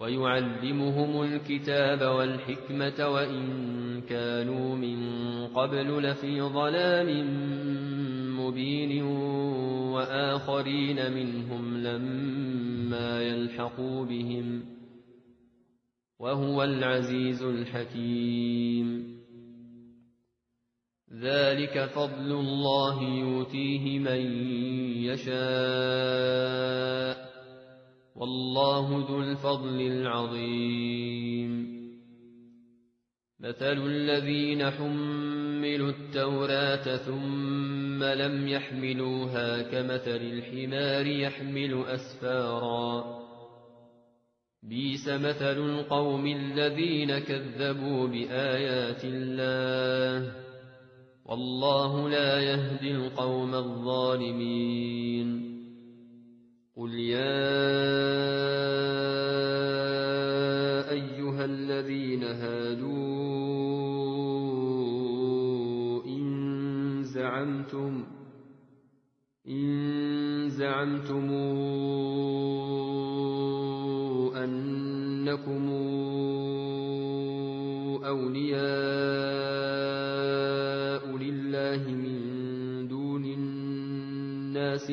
ويعلمهم الكتاب والحكمة وإن كانوا من قبل لفي ضلال مبين وآخرين منهم لما يلحقوا بهم وهو العزيز الحكيم. ذلك فضل الله يؤتيه من يشاء والله ذو الفضل العظيم. مثل الذين حملوا التوراة ثم لم يحملوها كمثل الحمار يحمل أسفارا. بيس مثل القوم الذين كذبوا بآيات الله. والله لا يهدي القوم الظالمين. قل يا أيها الذين هادوا إن زعمتم إن زعمتم أنكم أولياء لله من دون الناس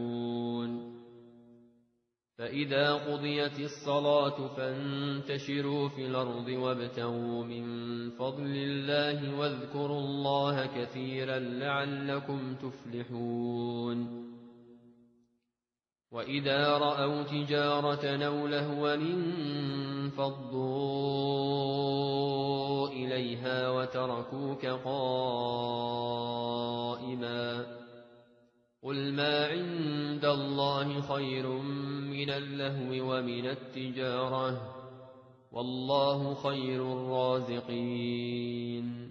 فإذا قضيت الصلاة فانتشروا في الأرض وابتغوا من فضل الله واذكروا الله كثيرا لعلكم تفلحون. وإذا رأوا تجارة أو لهوا انفضوا إليها وتركوك قائما. قل ما عند الله خير من اللهو ومن التجارة. والله خير الرازقين.